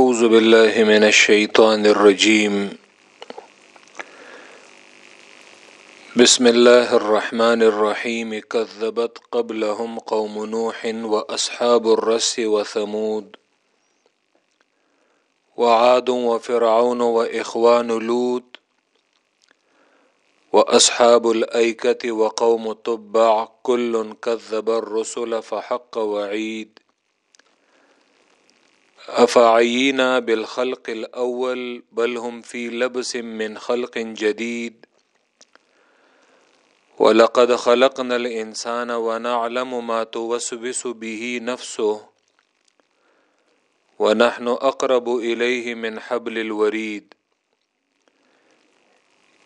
أعوذ بالله من الشيطان الرجيم. بسم الله الرحمن الرحيم. كذبت قبلهم قوم نوح وأصحاب الرس وثمود وعاد وفرعون وإخوان لوط وأصحاب الأيكة وقوم تبع. كل كذب الرسل فحق وعيد. افعینا بالخلق الاول بل هم في لبس من خلق جديد ولقد خلقنا الانسان ونعلم ما توسوس به نفسه ونحن اقرب اليه من حبل الوريد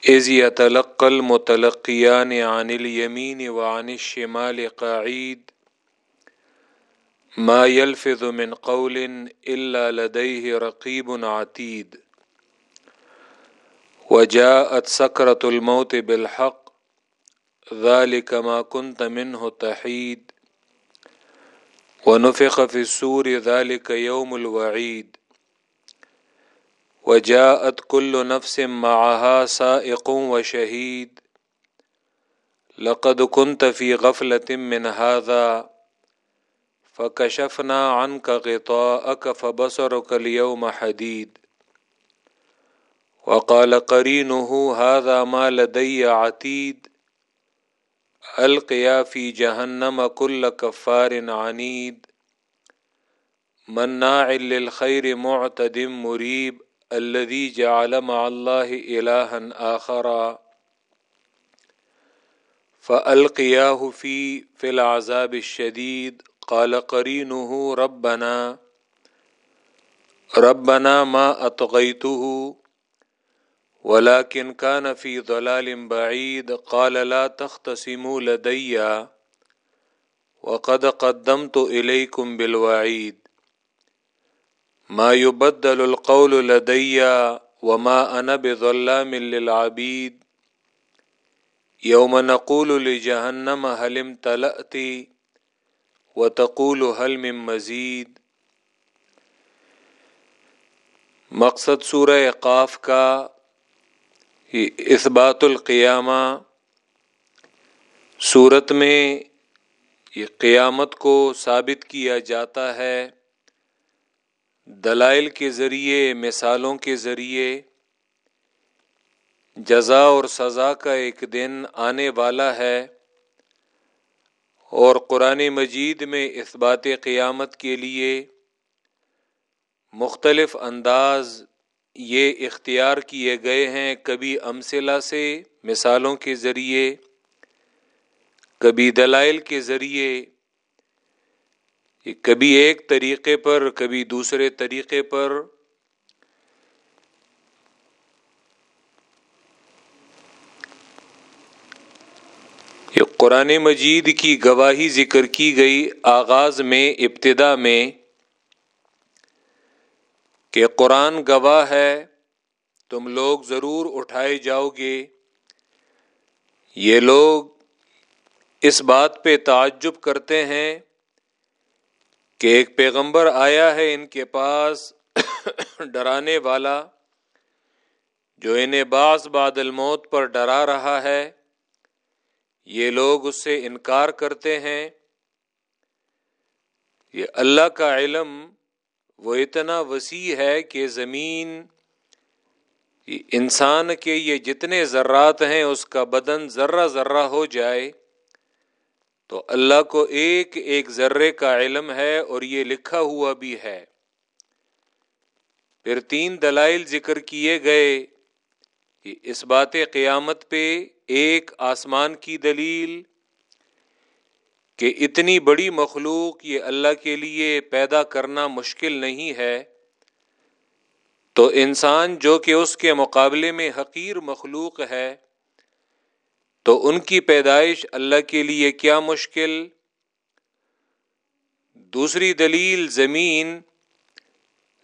اذ يتلقى المتلقيان عن اليمين وعن الشمال قاعد ما يلفظ من قول الا لديه رقيب عتيد. وجاءت سكرة الموت بالحق، ذلك ما كنت منه تحيد. ونفخ في السور ذلك يوم الوعيد. وجاءت كل نفس معها سائق وشهيد. لقد كنت في غفلة من هذا فکشفنا عنك غطاءك فبصرك اليوم حديد وقال قرينه هذا ما لدي عتيد القيا في جهنم كل كفار عنيد مناع للخير معتد مريب الذي جعل مع الله إلها آخر فألقياه في في العذاب الشديد قال قرينه ربنا ربنا ما أطغيته، ولكن كان في ضلال بعيد، قال لا تختصموا لدي، وقد قدمت إليكم بالوعيد. ما يبدل القول لدي وما أنا بظلام للعبيد. يوم نقول لجهنم هل امتلأت؟ وتقول هل من مزید مقصد سورہ قاف کا اثبات القیامہ صورت میں یہ قیامت کو ثابت کیا جاتا ہے دلائل کے ذریعے، مثالوں کے ذریعے۔ جزا اور سزا کا ایک دن آنے والا ہے۔ اور قرآن مجید میں اس بات قیامت کے لیے مختلف انداز یہ اختیار کیے گئے ہیں کبھی امثلہ سے مثالوں کے ذریعے، کبھی دلائل کے ذریعے کبھی ایک طریقے پر، کبھی دوسرے طریقے پر یہ قرآن مجید کی گواہی ذکر کی گئی آغاز میں، ابتدا میں کہ قرآن گواہ ہے، تم لوگ ضرور اٹھائے جاؤ گے۔ یہ لوگ اس بات پہ تعجب کرتے ہیں کہ ایک پیغمبر آیا ہے ان کے پاس ڈرانے والا، جو انہیں بعض بادل موت پر ڈرا رہا ہے۔ یہ لوگ اس سے انکار کرتے ہیں۔ یہ اللہ کا علم وہ اتنا وسیع ہے کہ زمین انسان کے یہ جتنے ذرات ہیں، اس کا بدن ذرہ ذرہ ہو جائے۔ تو اللہ کو ایک ایک ذرے کا علم ہے اور یہ لکھا ہوا بھی ہے۔ پھر تین دلائل ذکر کیے گئے اس بات قیامت پہ ایک آسمان کی دلیل کہ اتنی بڑی مخلوق یہ اللہ کے لیے پیدا کرنا مشکل نہیں ہے، تو انسان جو کہ اس کے مقابلے میں حقیر مخلوق ہے، تو ان کی پیدائش اللہ کے لیے کیا مشکل؟ دوسری دلیل، زمین۔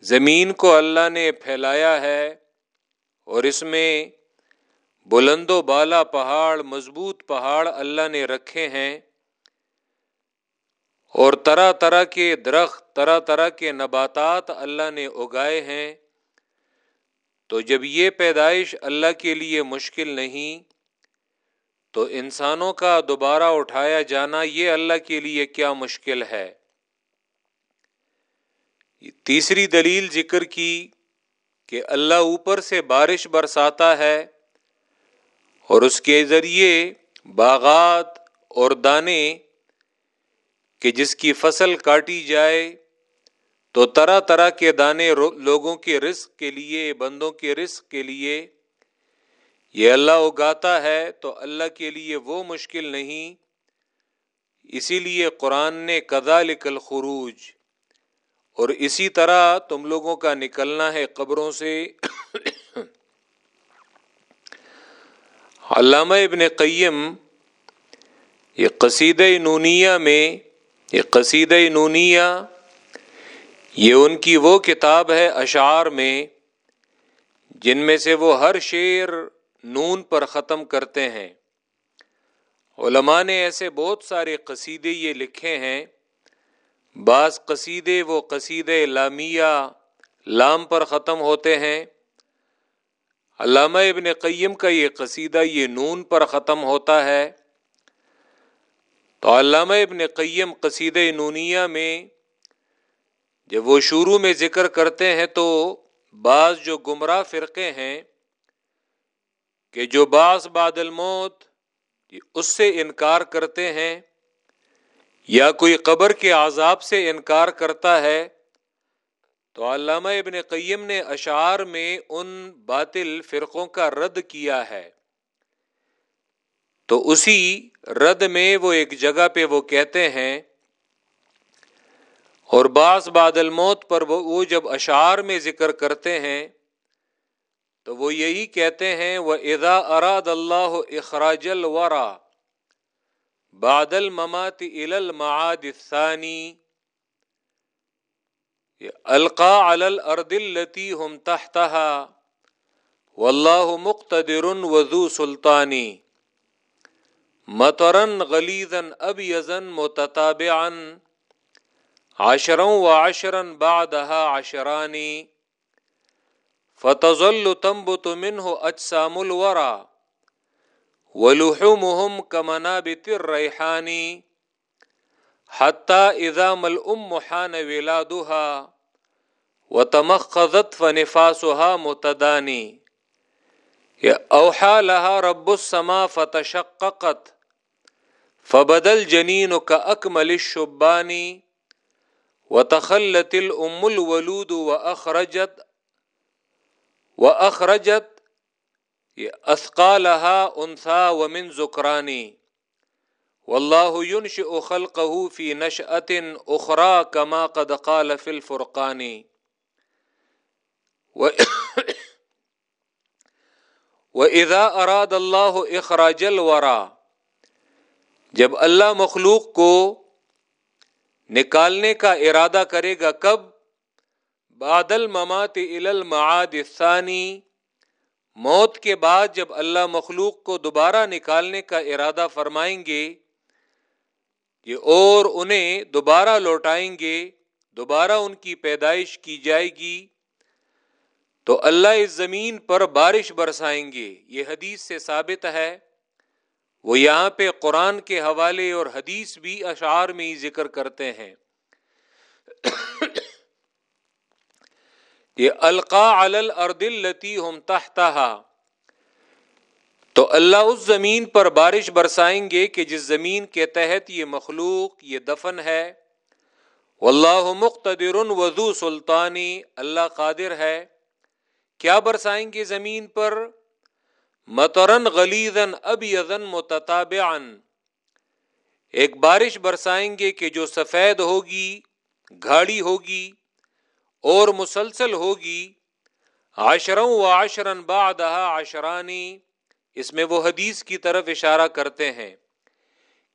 زمین کو اللہ نے پھیلایا ہے اور اس میں بلند و بالا پہاڑ، مضبوط پہاڑ اللہ نے رکھے ہیں اور طرح طرح کے درخت، طرح طرح کے نباتات اللہ نے اگائے ہیں۔ تو جب یہ پیدائش اللہ کے لیے مشکل نہیں، تو انسانوں کا دوبارہ اٹھایا جانا یہ اللہ کے لیے کیا مشکل ہے۔ تیسری دلیل ذکر کی کہ اللہ اوپر سے بارش برساتا ہے۔ اور اس کے ذریعے باغات اور دانے کہ جس کی فصل کاٹی جائے، تو طرح طرح کے دانے لوگوں کے رزق کے لیے، بندوں کے رزق کے لیے۔ یہ اللہ اگاتا ہے، تو اللہ کے لیے وہ مشکل نہیں۔ اسی لیے قرآن نے کدا لکل خروج اور اسی طرح تم لوگوں کا نکلنا ہے قبروں سے۔ علامہ ابن قیم، یہ قصید نونیہ میں، یہ قصید نونیہ، یہ ان کی وہ کتاب ہے اشعار میں، جن میں سے وہ ہر شعر نون پر ختم کرتے ہیں۔ علماء نے ایسے بہت سارے قصیدے یہ لکھے ہیں۔ بعض قصیدے وہ قصید لامیہ، لام پر ختم ہوتے ہیں۔ علامہ ابن قیم کا یہ قصیدہ یہ نون پر ختم ہوتا ہے۔ تو علامہ ابن قیم قصید نونیہ میں جب وہ شروع میں ذکر کرتے ہیں تو بعض جو گمراہ فرقے ہیں کہ جو بعض بعد الموت اس سے انکار کرتے ہیں یا کوئی قبر کے عذاب سے انکار کرتا ہے تو علامہ ابن قیم نے اشعار میں ان باطل فرقوں کا رد کیا ہے۔ تو اسی رد میں وہ ایک جگہ پہ وہ کہتے ہیں، اور بعض بادل موت پر وہ جب اشعار میں ذکر کرتے ہیں، تو وہ یہی کہتے ہیں وہ ادا اراد اللہ اخراج الورا بادل ممات ال المعاد ثانی القا الارض التي هم تحتها واللہ مقتدر وذو سلطانی مترن غلیزن اب یزن متتابعن عشروں و عشرن بعدها عشرانی فتظل تنبت منه اجسام الورا ولحومهم كمنابت الريحان حتى اذا مل ام حان ولادها وتمخضت فنفاسها متداني اوحى لها رب السماء فتشققت، فبدل جنین کا اکمل شبانی و تخلت الام الولود و اخرجت و اخرجت اسقالها انسا و من ذکرانی. واللہ ينشئ خلقه في نشأة اخرى كما قد قال في الفرقان. و وإذا أراد الله إخراج الورى جب اللہ مخلوق کو نکالنے کا ارادہ کرے گا کب؟ بادل ممات المعاد ثانی موت کے بعد جب اللہ مخلوق کو دوبارہ نکالنے کا ارادہ فرمائیں گے یہ اور انہیں دوبارہ لوٹائیں گے، دوبارہ ان کی پیدائش کی جائے گی۔ تو اللہ اس زمین پر بارش برسائیں گے۔ یہ حدیث سے ثابت ہے۔ وہ یہاں پہ قرآن کے حوالے اور حدیث بھی اشعار میں ہی ذکر کرتے ہیں۔ یہ القا الردل لتی ہم تو اللہ اس زمین پر بارش برسائیں گے کہ جس زمین کے تحت یہ مخلوق یہ دفن ہے۔ واللہ مقتدر وضو سلطانی اللہ قادر ہے۔ کیا برسائیں گے زمین پر؟ مترن غلیزن اب یزن ایک بارش برسائیں گے کہ جو سفید ہوگی، گھاڑی ہوگی اور مسلسل ہوگی۔ عشروں و عشرن بعدہ عشرانی۔ اس میں وہ حدیث کی طرف اشارہ کرتے ہیں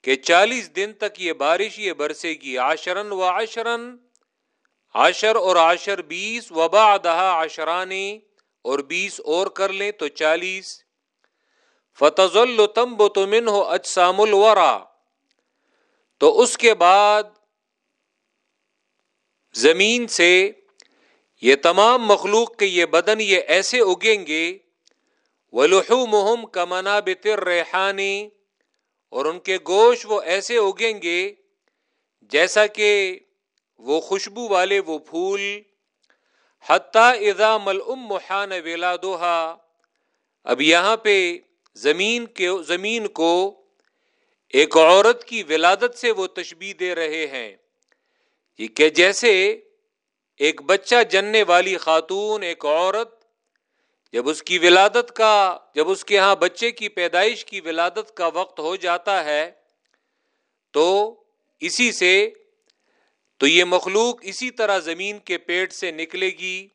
کہ چالیس دن تک یہ بارش یہ برسے گی عشرن و عشرن عشر اور عشر بیس وبا دہا عشرانی اور بیس اور کر لیں تو چالیس۔ فتض التم بتمن ہو اجسام الورا۔ تو اس کے بعد زمین سے یہ تمام مخلوق کے یہ بدن یہ ایسے اگیں گے ولحو محم کمنا بتر ریحانی اور ان کے گوشت وہ ایسے اگیں گے جیسا کہ وہ خوشبو والے وہ پھول، حتیٰ اذا مل ام محان ویلا اب یہاں پہ زمین کے، زمین کو ایک عورت کی ولادت سے وہ تشبیح دے رہے ہیں۔ کہ جیسے ایک بچہ جننے والی خاتون، ایک عورت جب اس کی ولادت کا، جب اس کے ہاں بچے کی پیدائش کی ولادت کا وقت ہو جاتا ہے، تو اسی سے، تو یہ مخلوق اسی طرح زمین کے پیٹ سے نکلے گی،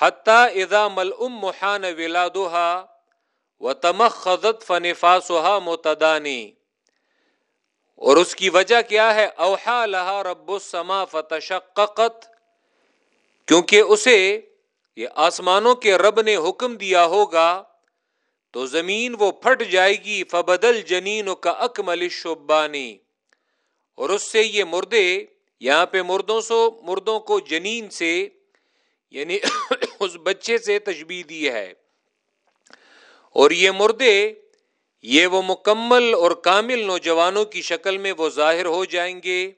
حتیٰ اذا مل ام محان ولادوہا و تمخ خزت فنفا سہا متدانی۔ اور اس کی وجہ کیا ہے؟ اوہا لہا رب السما فتشققت، کیونکہ اسے یہ آسمانوں کے رب نے حکم دیا ہوگا تو زمین وہ پھٹ جائے گی، فبدل جنین کا اکمل شبانی اور اس سے یہ مردے، یہاں پہ مردوں سو، مردوں کو جنین سے یعنی اس بچے سے تشبیح دی ہے۔ اور یہ مردے، یہ وہ مکمل اور کامل نوجوانوں کی شکل میں وہ ظاہر ہو جائیں گے۔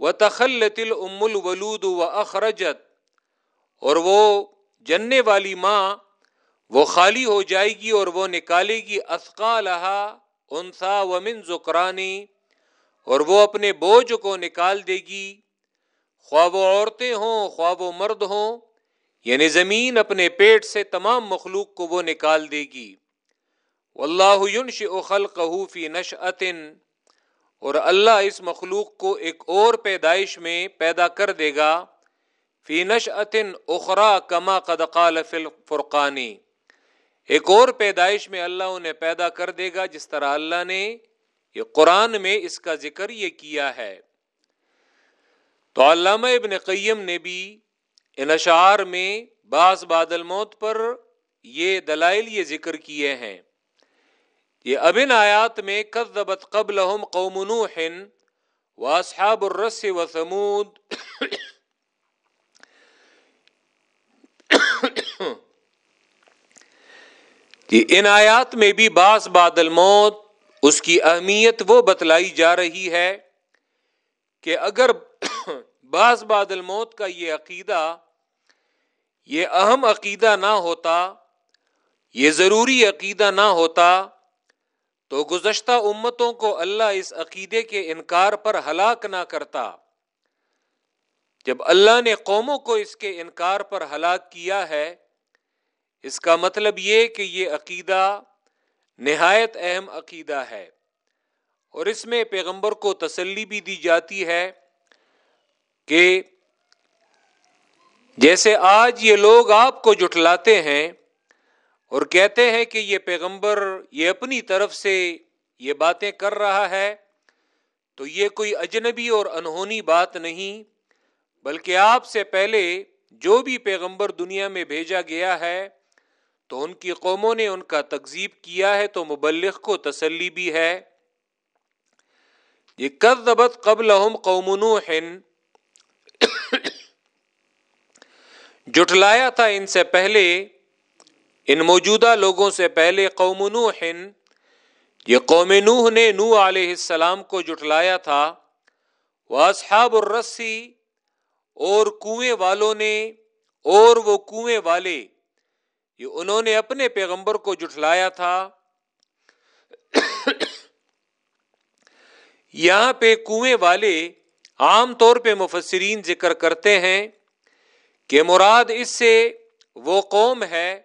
وہ تخل تل الولود و اخرجت اور وہ جننے والی ماں وہ خالی ہو جائے گی اور وہ نکالے گی اسقالحا انسا ومن زکرانی اور وہ اپنے بوجھ کو نکال دے گی۔ خواب و عورتیں ہوں خواب و مرد ہوں یعنی زمین اپنے پیٹ سے تمام مخلوق کو وہ نکال دے گی۔ واللہ ینش خلق فی نش اور اللہ اس مخلوق کو ایک اور پیدائش میں پیدا کر دے گا۔ فی نش اخرا کما قدقال فرقانی ایک اور پیدائش میں اللہ انہیں پیدا کر دے گا، جس طرح اللہ نے یہ قرآن میں اس کا ذکر یہ کیا ہے۔ تو علامہ ابن قیم نے بھی ان اشعار میں بعض بادل موت پر یہ دلائل یہ ذکر کیے ہیں۔ یہ ابن آیات میں کذبت قبل قوم نوح و اصحاب الرس و سمود ان آیات میں بھی باس بادل موت، اس کی اہمیت وہ بتلائی جا رہی ہے کہ اگر باس بادل موت کا یہ عقیدہ، یہ اہم عقیدہ نہ ہوتا، یہ ضروری عقیدہ نہ ہوتا، تو گزشتہ امتوں کو اللہ اس عقیدے کے انکار پر ہلاک نہ کرتا۔ جب اللہ نے قوموں کو اس کے انکار پر ہلاک کیا ہے اس کا مطلب یہ کہ یہ عقیدہ نہایت اہم عقیدہ ہے اور اس میں پیغمبر کو تسلی بھی دی جاتی ہے کہ جیسے آج یہ لوگ آپ کو جٹلاتے ہیں اور کہتے ہیں کہ یہ پیغمبر یہ اپنی طرف سے یہ باتیں کر رہا ہے، تو یہ کوئی اجنبی اور انہونی بات نہیں، بلکہ آپ سے پہلے جو بھی پیغمبر دنیا میں بھیجا گیا ہے تو ان کی قوموں نے ان کا تکزیب کیا ہے تو مبلغ کو تسلی بھی ہے۔ یہ کذبت قبل قوم جٹلایا تھا ان سے پہلے، ان موجودہ لوگوں سے پہلے قوم نوح۔ یہ قوم نوح نے نو علیہ السلام کو جٹلایا تھا۔ وہ اصحاب الرسی اور کنویں والوں نے، اور وہ کنویں والے یہ انہوں نے اپنے پیغمبر کو جٹلایا تھا۔ یہاں پہ کنویں والے عام طور پہ مفسرین ذکر کرتے ہیں کہ مراد اس سے وہ قوم ہے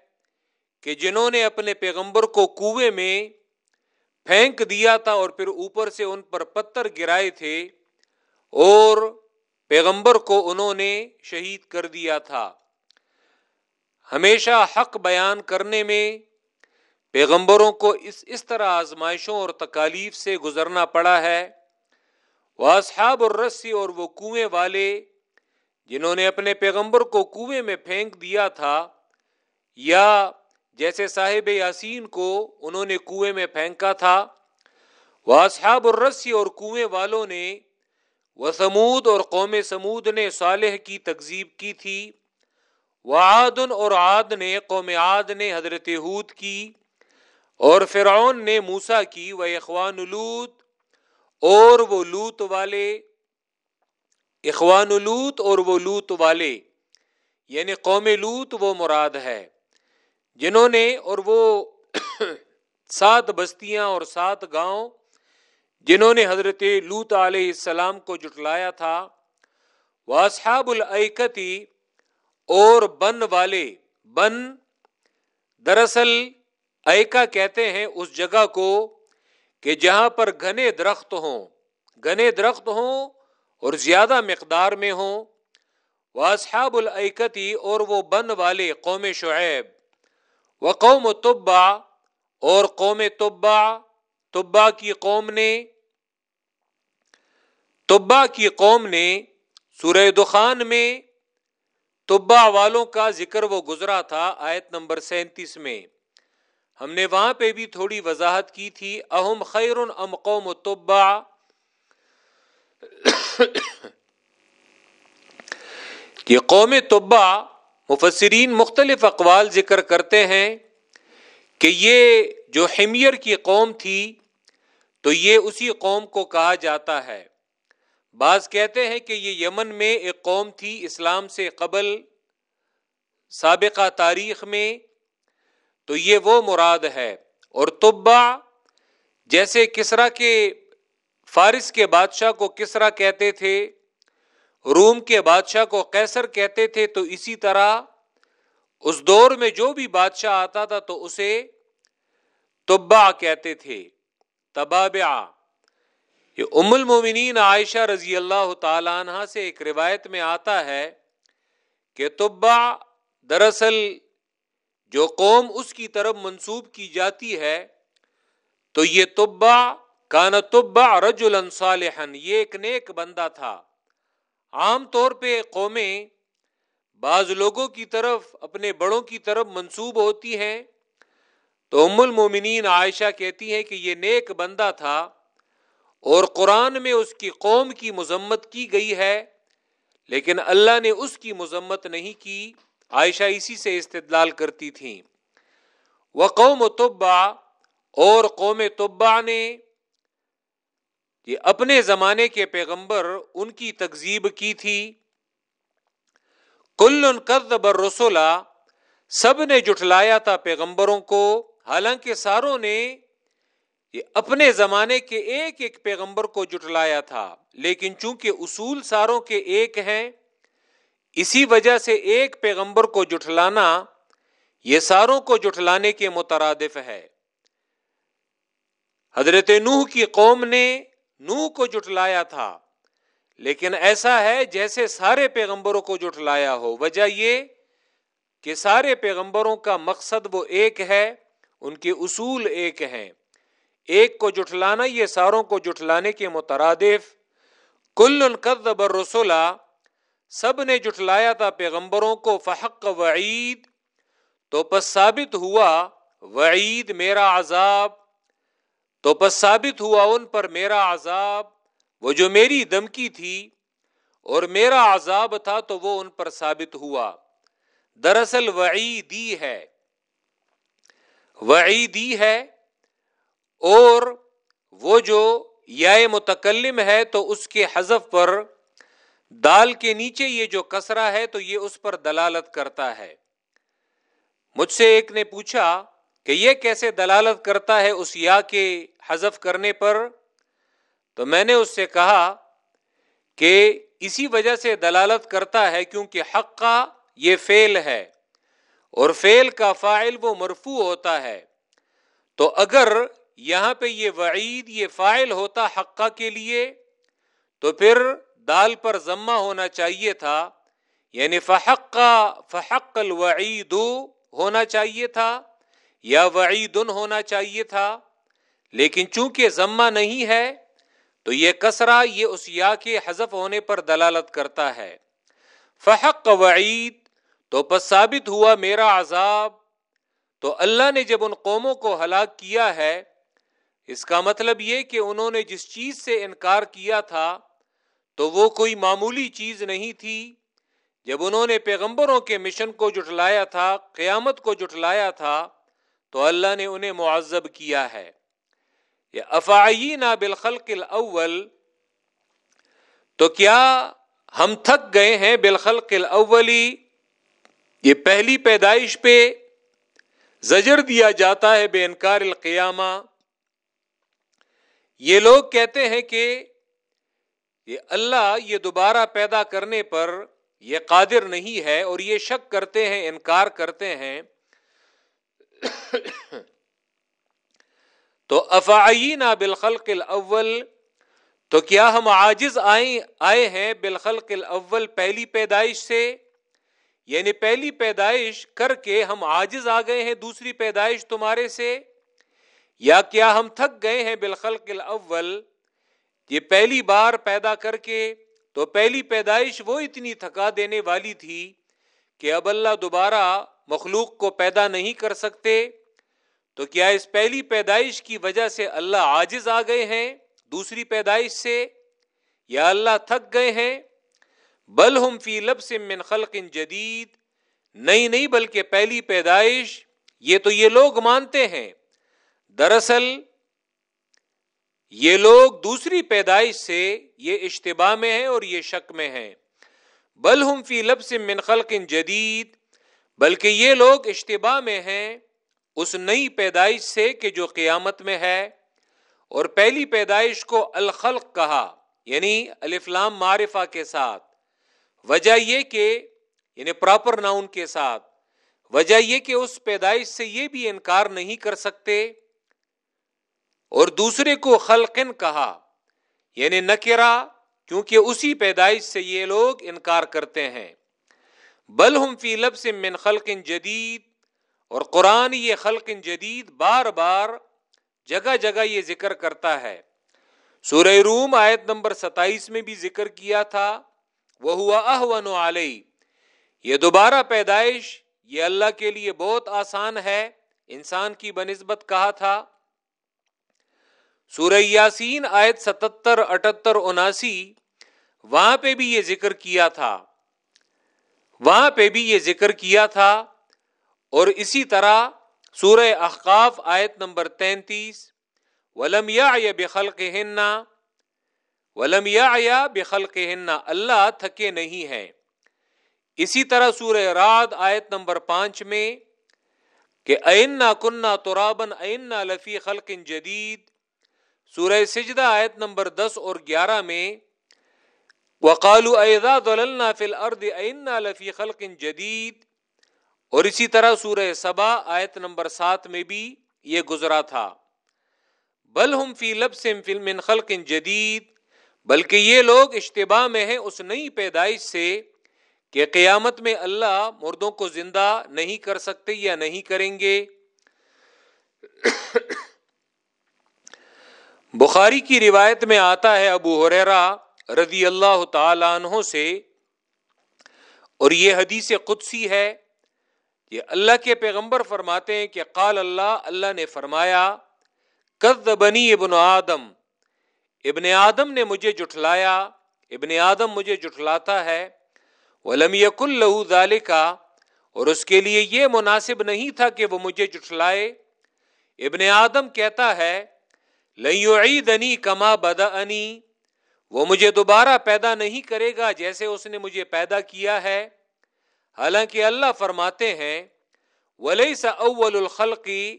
کہ جنہوں نے اپنے پیغمبر کو کنویں میں پھینک دیا تھا اور پھر اوپر سے ان پر پتھر گرائے تھے اور پیغمبر کو انہوں نے شہید کر دیا تھا۔ ہمیشہ حق بیان کرنے میں پیغمبروں کو اس اس طرح آزمائشوں اور تکالیف سے گزرنا پڑا ہے۔ وہ اصحاب الرسی اور وہ کنویں والے جنہوں نے اپنے پیغمبر کو کنویں میں پھینک دیا تھا یا جیسے صاحب یاسین کو انہوں نے کنویں میں پھینکا تھا۔ وہ اصحاب الرسی اور کنویں والوں نے وہ سمود اور قوم سمود نے صالح کی تکزیب کی تھی۔ وہ عادن اور عاد نے، قوم عاد نے حضرت حود کی اور فرعون نے موسا کی وہ اخوان لوت اور وہ لوت والے، اخوان لوت اور وہ لوت والے یعنی قوم لوت وہ مراد ہے، جنہوں نے اور وہ سات بستیاں اور سات گاؤں، جنہوں نے حضرت لوت علیہ السلام کو جٹلایا تھا۔ واسحاب العکتی اور بن والے، بن دراصل ایکا کہتے ہیں اس جگہ کو کہ جہاں پر گھنے درخت ہوں۔ گھنے درخت ہوں اور زیادہ مقدار میں ہوں۔ واسحاب العکتی اور وہ بن والے قوم شعیب۔ و قوم طبا اور قوم طبا طبا کی قوم نے طبا کی قوم نے سورہ دخان میں طبا والوں کا ذکر وہ گزرا تھا آیت نمبر سینتیس میں۔ ہم نے وہاں پہ بھی تھوڑی وضاحت کی تھی، اہم خیر ام قوم طبا یہ قوم طبا مفسرین مختلف اقوال ذکر کرتے ہیں کہ یہ جو حمیر کی قوم تھی، تو یہ اسی قوم کو کہا جاتا ہے۔ بعض کہتے ہیں کہ یہ یمن میں ایک قوم تھی اسلام سے قبل سابقہ تاریخ میں، تو یہ وہ مراد ہے۔ اور طبا جیسے کسرا کے فارس کے بادشاہ کو کسرا کہتے تھے، روم کے بادشاہ کو کیسر کہتے تھے، تو اسی طرح اس دور میں جو بھی بادشاہ آتا تھا تو اسے تبا کہتے تھے تبابع یہ ام المومنین عائشہ رضی اللہ تعالی عنہ سے ایک روایت میں آتا ہے کہ تبا دراصل جو قوم اس کی طرف منسوب کی جاتی ہے، تو یہ تبا کان تبا رجل صالحا، یہ ایک نیک بندہ تھا۔ عام طور پہ قومیں بعض لوگوں کی طرف، اپنے بڑوں کی طرف منسوب ہوتی ہیں۔ تو ام المومنین عائشہ کہتی ہیں کہ یہ نیک بندہ تھا۔ اور قرآن میں اس کی قوم کی مذمت کی گئی ہے، لیکن اللہ نے اس کی مذمت نہیں کی، عائشہ اسی سے استدلال کرتی تھیں۔ وہ قوم طبا اور قوم طبا نے یہ اپنے زمانے کے پیغمبر ان کی تکزیب کی تھی۔ کل بر رسولہ سب نے جٹلایا تھا پیغمبروں کو، حالانکہ ساروں نے یہ اپنے زمانے کے ایک ایک پیغمبر کو جٹلایا تھا، لیکن چونکہ اصول ساروں کے ایک ہیں، اسی وجہ سے ایک پیغمبر کو جٹلانا یہ ساروں کو جٹلانے کے مترادف ہے۔ حضرت نوح کی قوم نے نوح کو جٹلایا تھا، لیکن ایسا ہے جیسے سارے پیغمبروں کو جٹلایا ہو۔ وجہ یہ کہ سارے پیغمبروں کا مقصد وہ ایک ہے، ان کے اصول ایک ہیں۔ ایک کو جٹلانا یہ ساروں کو جٹلانے کے مترادف۔ کل القد رسولہ سب نے جٹلایا تھا پیغمبروں کو، فحق وعید۔ تو پس ثابت ہوا، وعید میرا عذاب۔ تو پس ثابت ہوا ان پر میرا عذاب۔ وہ جو میری دمکی تھی اور میرا عذاب تھا، تو وہ ان پر ثابت ہوا۔ دراصل وعیدی ہے۔ وعیدی ہے اور وہ جو یا متکلم ہے تو اس کے حذف پر دال کے نیچے یہ جو کسرا ہے تو یہ اس پر دلالت کرتا ہے۔ مجھ سے ایک نے پوچھا کہ یہ کیسے دلالت کرتا ہے اس یا کے حذف کرنے پر؟ تو میں نے اس سے کہا کہ اسی وجہ سے دلالت کرتا ہے کیونکہ حق کا یہ فیل ہے اور فیل کا فائل وہ مرفو ہوتا ہے۔ تو اگر یہاں پہ یہ وعید، یہ فائل ہوتا حقہ کے لیے، تو پھر دال پر ضمہ ہونا چاہیے تھا یعنی فحق فحق الوعید ہونا چاہیے تھا یا وعید ہونا چاہیے تھا، لیکن چونکہ ضمہ نہیں ہے، تو یہ کسرا یہ اس یا کے حذف ہونے پر دلالت کرتا ہے۔ فحق وعید، تو پس ثابت ہوا میرا عذاب۔ تو اللہ نے جب ان قوموں کو ہلاک کیا ہے اس کا مطلب یہ کہ انہوں نے جس چیز سے انکار کیا تھا، تو وہ کوئی معمولی چیز نہیں تھی۔ جب انہوں نے پیغمبروں کے مشن کو جٹلایا تھا، قیامت کو جٹلایا تھا، تو اللہ نے انہیں معذب کیا ہے۔ یہ افعین بالخلق الاول، تو کیا ہم تھک گئے ہیں بالخلق الاولی؟ یہ پہلی پیدائش پہ زجر دیا جاتا ہے بے انکار القیامہ۔ یہ لوگ کہتے ہیں کہ یہ اللہ یہ دوبارہ پیدا کرنے پر یہ قادر نہیں ہے اور یہ شک کرتے ہیں، انکار کرتے ہیں۔ تو افعین بالخلق الاول، تو کیا ہم عاجز آئے آئے ہیں بالخلق الاول پہلی پیدائش سے؟ یعنی پہلی پیدائش کر کے ہم عاجز آ گئے ہیں دوسری پیدائش تمہارے سے؟ یا کیا ہم تھک گئے ہیں بالخلق الاول؟ یہ پہلی بار پیدا کر کے تو پہلی پیدائش وہ اتنی تھکا دینے والی تھی کہ اب اللہ دوبارہ مخلوق کو پیدا نہیں کر سکتے۔ تو کیا اس پہلی پیدائش کی وجہ سے اللہ عاجز آ گئے ہیں دوسری پیدائش سے؟ یا اللہ تھک گئے ہیں؟ بل ہم فی لب سے من خلق جدید۔ نہیں نہیں، بلکہ پہلی پیدائش۔ یہ تو یہ لوگ مانتے ہیں۔ دراصل یہ لوگ دوسری پیدائش سے یہ اشتباہ میں ہیں اور یہ شک میں ہیں۔ بل ہم فی لب سے من خلق جدید، بلکہ یہ لوگ اشتباہ میں ہیں اس نئی پیدائش سے کہ جو قیامت میں ہے۔ اور پہلی پیدائش کو الخلق کہا یعنی الفلام معرفہ کے ساتھ۔ وجہ یہ کہ یعنی پراپر ناؤن کے ساتھ۔ وجہ یہ کہ اس پیدائش سے یہ بھی انکار نہیں کر سکتے۔ اور دوسرے کو خلقن کہا یعنی نکرا، کیونکہ اسی پیدائش سے یہ لوگ انکار کرتے ہیں۔ بل ہم فی لب سے من خلق جدید، اور قرآن یہ خلق جدید بار بار جگہ جگہ یہ ذکر کرتا ہے۔ سورہ روم آیت نمبر ستائیس میں بھی ذکر کیا تھا وہ ہوا احون علیہ یہ دوبارہ پیدائش، یہ اللہ کے لیے بہت آسان ہے، انسان کی بنسبت کہا تھا۔ سورہ یاسین آیت ستتر، اٹھتر، اناسی، وہاں پہ بھی یہ ذکر کیا تھا۔ وہاں پہ بھی یہ ذکر کیا تھا۔ اور اسی طرح سورہ احقاف آیت نمبر تینتیس، ولم یا بخلق ہننا ولم یا بخلق ہننا اللہ تھکے نہیں ہے اسی طرح سورہ راد آیت نمبر پانچ میں کہ اینا کننا ترابن اینا لفی خلق جدید سورہ سجدہ آیت نمبر دس اور گیارہ میں وقالو ایزا دللنا فی الارض اینا لفی خلق جدید اور اسی طرح سورہ سبا آیت نمبر سات میں بھی یہ گزرا تھا۔ بل ہم فی لب سے من خلق جدید بلکہ یہ لوگ اشتباہ میں ہیں اس نئی پیدائش سے کہ قیامت میں اللہ مردوں کو زندہ نہیں کر سکتے یا نہیں کریں گے۔ بخاری کی روایت میں آتا ہے ابو حریرا رضی اللہ تعالیٰ عنہ سے، اور یہ حدیث قدسی ہے یہ اللہ کے پیغمبر فرماتے ہیں کہ قال اللہ اللہ نے فرمایا کد بنی ابن آدم۔ ابن آدم نے مجھے جٹلایا ابن آدم مجھے جٹلاتا ہے۔ ولم یق اللہ ذالکا۔ اور اس کے لیے یہ مناسب نہیں تھا کہ وہ مجھے جٹلائے ابن آدم کہتا ہے لئی کما بدا انی وہ مجھے دوبارہ پیدا نہیں کرے گا جیسے اس نے مجھے پیدا کیا ہے۔ حالانکہ اللہ فرماتے ہیں ولی سا اول الخلقی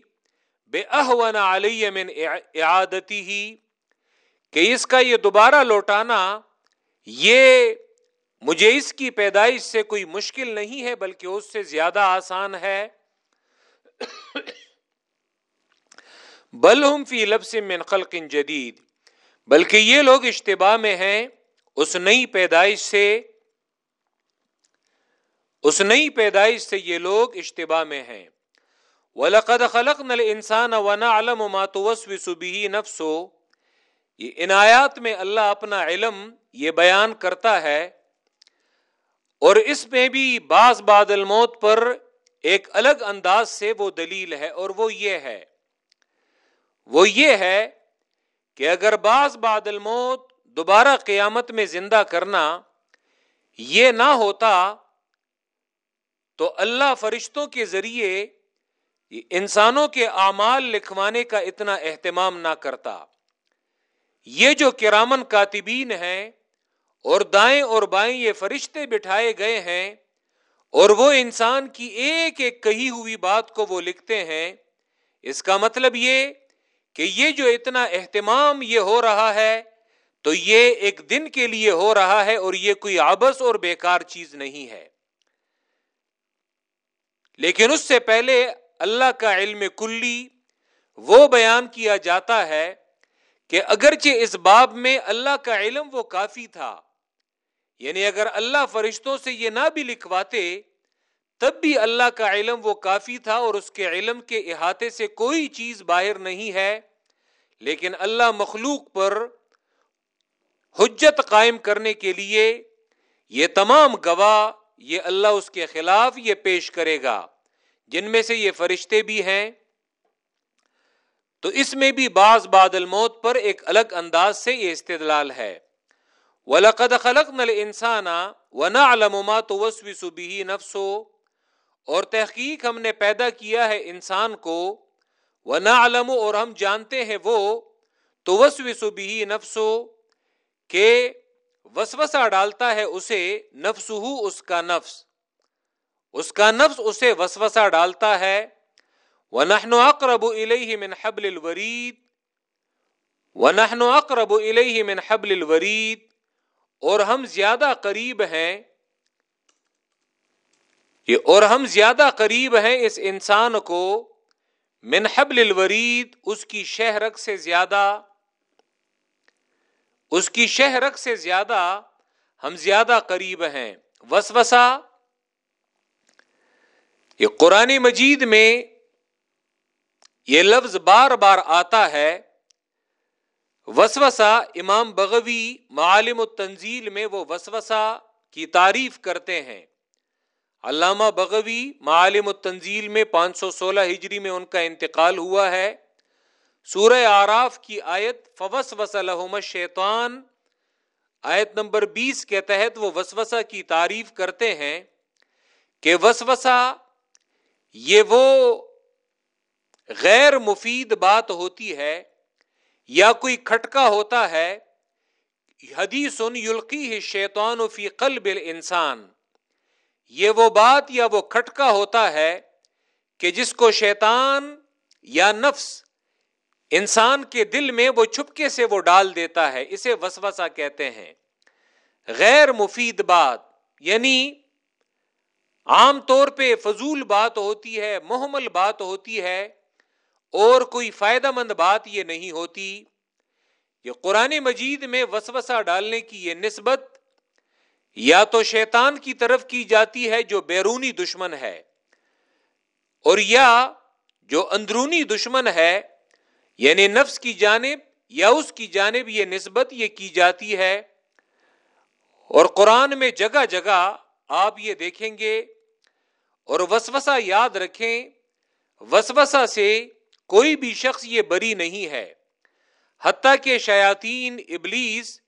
بے احون علیہ من اعادتی ہی کہ اس کا یہ دوبارہ لوٹانا، یہ مجھے اس کی پیدائش سے کوئی مشکل نہیں ہے، بلکہ اس سے زیادہ آسان ہے۔ بل ہم فی لبس من خلق جدید، بلکہ یہ لوگ اشتباہ میں ہیں اس نئی پیدائش سے، اس نئی پیدائش سے یہ لوگ اشتباہ میں ہیں۔ وَلَقَدْ خَلَقْنَا الْإِنسَانَ وَنَعْلَمُ مَا تُوَسْوِسُ بِهِ نَفْسُ یہ عنایات میں اللہ اپنا علم یہ بیان کرتا ہے۔ اور اس میں بھی بعض بعد الموت پر ایک الگ انداز سے وہ دلیل ہے اور وہ یہ ہے۔ وہ یہ ہے کہ اگر بعض بعد الموت دوبارہ قیامت میں زندہ کرنا یہ نہ ہوتا تو اللہ فرشتوں کے ذریعے انسانوں کے اعمال لکھوانے کا اتنا اہتمام نہ کرتا۔ یہ جو کرامن کاتبین ہیں اور دائیں اور بائیں یہ فرشتے بٹھائے گئے ہیں اور وہ انسان کی ایک ایک کہی ہوئی بات کو وہ لکھتے ہیں، اس کا مطلب یہ کہ یہ جو اتنا اہتمام یہ ہو رہا ہے، تو یہ ایک دن کے لیے ہو رہا ہے اور یہ کوئی آبس اور بیکار چیز نہیں ہے۔ لیکن اس سے پہلے اللہ کا علم کلی وہ بیان کیا جاتا ہے کہ اگرچہ اس باب میں اللہ کا علم وہ کافی تھا یعنی اگر اللہ فرشتوں سے یہ نہ بھی لکھواتے، تب بھی اللہ کا علم وہ کافی تھا اور اس کے علم کے احاطے سے کوئی چیز باہر نہیں ہے۔ لیکن اللہ مخلوق پر حجت قائم کرنے کے لیے یہ تمام گواہ، یہ اللہ اس کے خلاف یہ پیش کرے گا، جن میں سے یہ فرشتے بھی ہیں۔ تو اس میں بھی بعض بادل موت پر ایک الگ انداز سے یہ استدلال ہے۔ وَلَقَدْ خَلَقْنَا الْإِنسَانَ وَنَعْلَمُ مَا تُوَسْوِسُ بِهِ نَفْسُ اور تحقیق ہم نے پیدا کیا ہے انسان کو وَنَعْلَمُ، اور ہم جانتے ہیں وہ تو تُوَسْوِسُ بِهِ نَفْسُ کہ وسوسہ ڈالتا ہے اسے، نفسہ، اس کا نفس۔ اس کا نفس اسے وسوسہ ڈالتا ہے۔ وَنَحْنُ أَقْرَبُ إِلَيْهِ مِنْ حَبْلِ الْوَرِيدِ۔ وَنَحْنُ أَقْرَبُ إِلَيْهِ مِنْ حَبْلِ الْوَرِيدِ۔ اور ہم زیادہ قریب ہیں۔ اور ہم زیادہ قریب ہیں اس انسان کو۔ من حبل الورید، اس کی شہرک سے زیادہ، اس کی شہرک سے زیادہ ہم زیادہ قریب ہیں۔ وسوسہ، یہ قرآن مجید میں یہ لفظ بار بار آتا ہے۔ وسوسا امام بغوی معالم التنزیل میں وہ وسوسا کی تعریف کرتے ہیں۔ علامہ بغوی معالم التنزیل میں پانچ سو سولہ ہجری میں ان کا انتقال ہوا ہے۔ سورہ آراف کی آیت فوس وسلم شیطان آیت نمبر بیس کے تحت وہ وسوسا کی تعریف کرتے ہیں کہ وسوسا یہ وہ غیر مفید بات ہوتی ہے یا کوئی کھٹکا ہوتا ہے۔ حدیث یلقی شیطان فی قلب انسان یہ وہ بات یا وہ کھٹکا ہوتا ہے کہ جس کو شیطان یا نفس انسان کے دل میں وہ چھپکے سے وہ ڈال دیتا ہے، اسے وسوسہ کہتے ہیں۔ غیر مفید بات یعنی عام طور پہ فضول بات ہوتی ہے، محمل بات ہوتی ہے، اور کوئی فائدہ مند بات یہ نہیں ہوتی۔ یہ قرآن مجید میں وسوسہ ڈالنے کی یہ نسبت یا تو شیطان کی طرف کی جاتی ہے جو بیرونی دشمن ہے، اور یا جو اندرونی دشمن ہے یعنی نفس کی جانب یا اس کی جانب یہ نسبت یہ کی جاتی ہے۔ اور قرآن میں جگہ جگہ آپ یہ دیکھیں گے اور وسوسہ یاد رکھیں، وسوسہ سے کوئی بھی شخص یہ بری نہیں ہے۔ حتیٰ کہ شیاطین ابلیس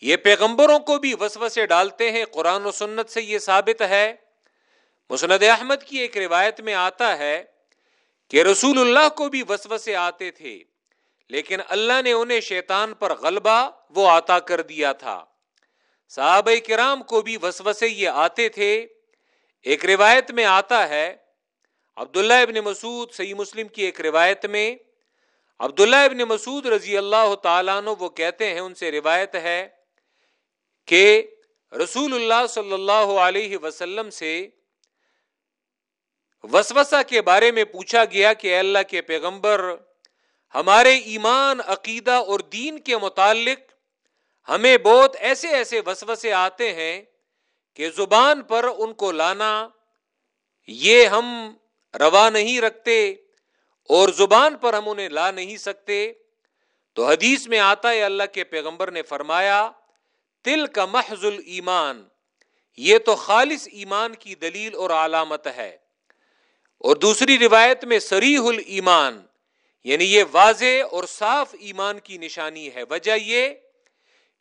یہ پیغمبروں کو بھی وسوسے ڈالتے ہیں، قرآن و سنت سے یہ ثابت ہے۔ مسند احمد کی ایک روایت میں آتا ہے کہ رسول اللہ کو بھی وسوسے آتے تھے، لیکن اللہ نے انہیں شیطان پر غلبہ وہ آتا کر دیا تھا۔ صحابہ کرام کو بھی وسوسے یہ آتے تھے۔ ایک روایت میں آتا ہے، عبداللہ ابن مسعود، صحیح مسلم کی ایک روایت میں عبداللہ ابن مسعود رضی اللہ تعالیٰ وہ کہتے ہیں، ان سے روایت ہے کہ رسول اللہ صلی اللہ علیہ وسلم سے وسوسہ کے بارے میں پوچھا گیا کہ اللہ کے پیغمبر، ہمارے ایمان، عقیدہ اور دین کے متعلق ہمیں بہت ایسے ایسے وسوسے آتے ہیں کہ زبان پر ان کو لانا یہ ہم روا نہیں رکھتے اور زبان پر ہم انہیں لا نہیں سکتے۔ تو حدیث میں آتا ہے اللہ کے پیغمبر نے فرمایا تل کا محض ایمان یہ تو خالص ایمان کی دلیل اور علامت ہے۔ اور دوسری روایت میں سریح المان یعنی یہ واضح اور صاف ایمان کی نشانی ہے۔ وجہ یہ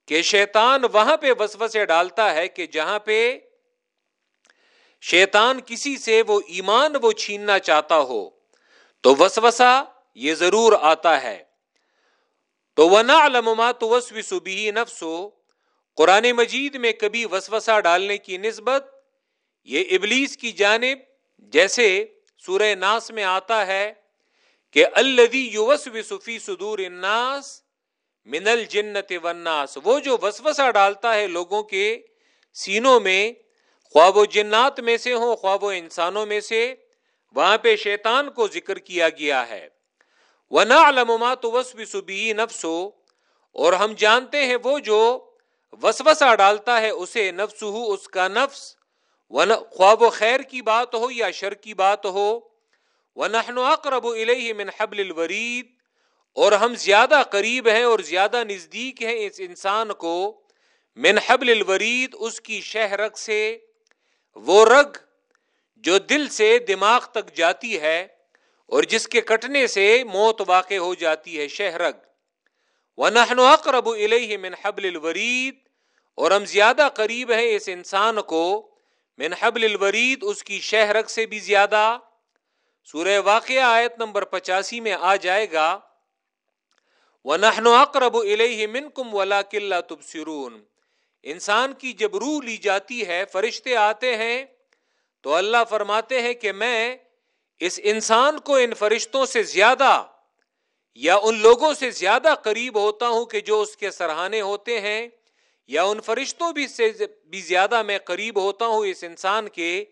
کہ شیطان وہاں پہ وسوسے ڈالتا ہے کہ جہاں پہ شیطان کسی سے وہ ایمان وہ چھیننا چاہتا ہو، تو وسوسا یہ ضرور آتا ہے۔ تو وہ نہ علما تو وسو سبھی نفسو قرآن مجید میں کبھی وسوسا ڈالنے کی نسبت، یہ ابلیس کی جانب، جیسے سورہ ناس میں آتا ہے کہ الدی یوس وسفی سدور اناس من الجنت وناس وہ جو وسوسا ڈالتا ہے لوگوں کے سینوں میں خواب و جنات میں سے ہوں خواب و انسانوں میں سے، وہاں پہ شیطان کو ذکر کیا گیا ہے۔ وہ نہ علما تو وسو نفس اور ہم جانتے ہیں وہ جو وسوسا ڈالتا ہے اسے نفس ہو اس کا نفس۔ خواب و خیر کی بات ہو یا شر کی بات ہو۔ وہ نہنو اقرب من حبل الورید۔ اور ہم زیادہ قریب ہیں اور زیادہ نزدیک ہیں اس انسان کو من حبل الورید، اس کی شہ رگ سے۔ وہ رگ جو دل سے دماغ تک جاتی ہے اور جس کے کٹنے سے موت واقع ہو جاتی ہے، شہ رگ۔ وہ نہنو اقرب من حبل الورید۔ اور ہم زیادہ قریب ہیں اس انسان کو من حبل الورید، اس کی شہرک سے بھی زیادہ۔ سورہ واقعہ آیت نمبر پچاسی میں آ جائے گا۔ اقرب من کم ولا کل تبصرون۔ انسان کی جب روح لی جاتی ہے، فرشتے آتے ہیں تو اللہ فرماتے ہیں کہ میں اس انسان کو ان فرشتوں سے زیادہ یا ان لوگوں سے زیادہ قریب ہوتا ہوں کہ جو اس کے سرہانے ہوتے ہیں، یا ان فرشتوں بھی سے بھی زیادہ میں قریب ہوتا ہوں اس انسان کے،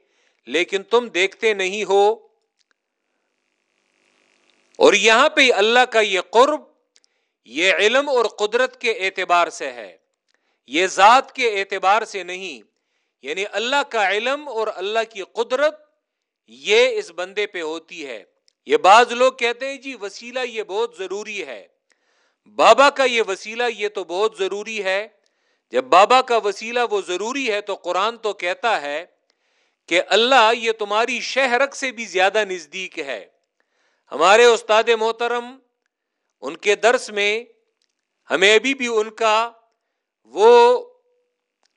لیکن تم دیکھتے نہیں ہو۔ اور یہاں پہ اللہ کا یہ قرب، یہ علم اور قدرت کے اعتبار سے ہے۔ یہ ذات کے اعتبار سے نہیں یعنی اللہ کا علم اور اللہ کی قدرت یہ اس بندے پہ ہوتی ہے۔ یہ بعض لوگ کہتے ہیں جی وسیلہ یہ بہت ضروری ہے۔ بابا کا یہ وسیلہ یہ تو بہت ضروری ہے۔ جب بابا کا وسیلہ وہ ضروری ہے تو قرآن تو کہتا ہے کہ اللہ یہ تمہاری شہرک سے بھی زیادہ نزدیک ہے۔ ہمارے استاد محترم، ان کے درس میں ہمیں ابھی بھی ان کا وہ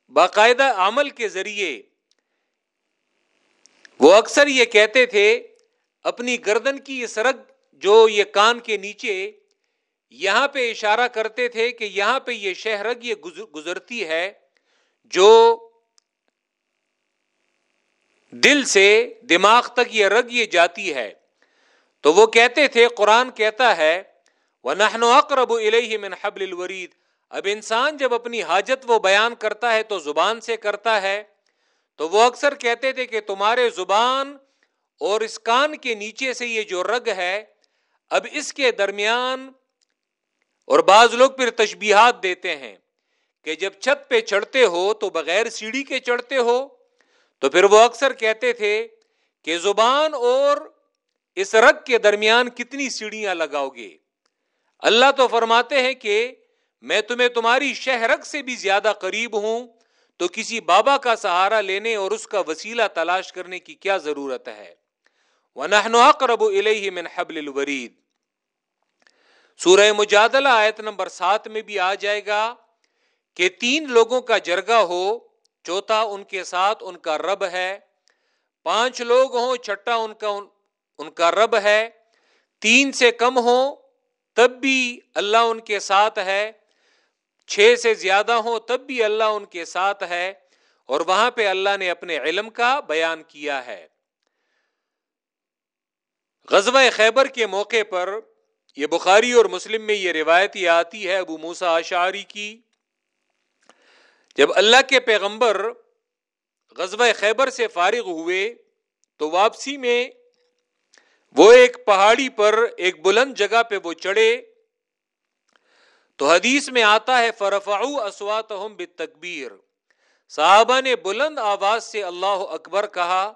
باقاعدہ عمل کے ذریعے وہ اکثر یہ کہتے تھے اپنی گردن کی اس رگ جو یہ کان کے نیچے یہاں پہ اشارہ کرتے تھے کہ یہاں پہ یہ شہرگ یہ گزرتی ہے، جو دل سے دماغ تک یہ رگ یہ جاتی ہے۔ تو وہ کہتے تھے، قرآن کہتا ہے وہ نہنو اقرب من حبل الورید اب انسان جب اپنی حاجت وہ بیان کرتا ہے تو زبان سے کرتا ہے۔ تو وہ اکثر کہتے تھے کہ تمہارے زبان اور اس کان کے نیچے سے یہ جو رگ ہے، اب اس کے درمیان اور بعض لوگ پھر تشبیہات دیتے ہیں کہ جب چھت پہ چڑھتے ہو تو بغیر سیڑھی کے چڑھتے ہو، تو پھر وہ اکثر کہتے تھے کہ زبان اور اس رگ کے درمیان کتنی سیڑھیاں لگاؤ گے۔ اللہ تو فرماتے ہیں کہ میں تمہیں تمہاری شہرک سے بھی زیادہ قریب ہوں، تو کسی بابا کا سہارا لینے اور اس کا وسیلہ تلاش کرنے کی کیا ضرورت ہے؟ وَنَحْنُ أَقْرَبُ إِلَيْهِ مِنْ حَبْلِ الْوَرِيدِ سورہ مجادلہ آیت نمبر سات میں بھی آ جائے گا کہ تین لوگوں کا جرگا ہو، چوتھا ان کے ساتھ ان کا رب ہے، پانچ لوگ ہوں، چھٹا ان کا ان کا رب ہے، تین سے کم ہو تب بھی اللہ ان کے ساتھ ہے، چھ سے زیادہ ہوں، تب بھی اللہ ان کے ساتھ ہے، اور وہاں پہ اللہ نے اپنے علم کا بیان کیا ہے۔ غزوہ خیبر کے موقع پر یہ بخاری اور مسلم میں یہ روایت یہ آتی ہے ابو موسا اشاری کی، جب اللہ کے پیغمبر غزوہ خیبر سے فارغ ہوئے تو واپسی میں وہ ایک پہاڑی پر ایک بلند جگہ پہ وہ چڑھے تو حدیث میں آتا ہے فرفا اسوات تکبیر صحابہ نے بلند آواز سے اللہ اکبر کہا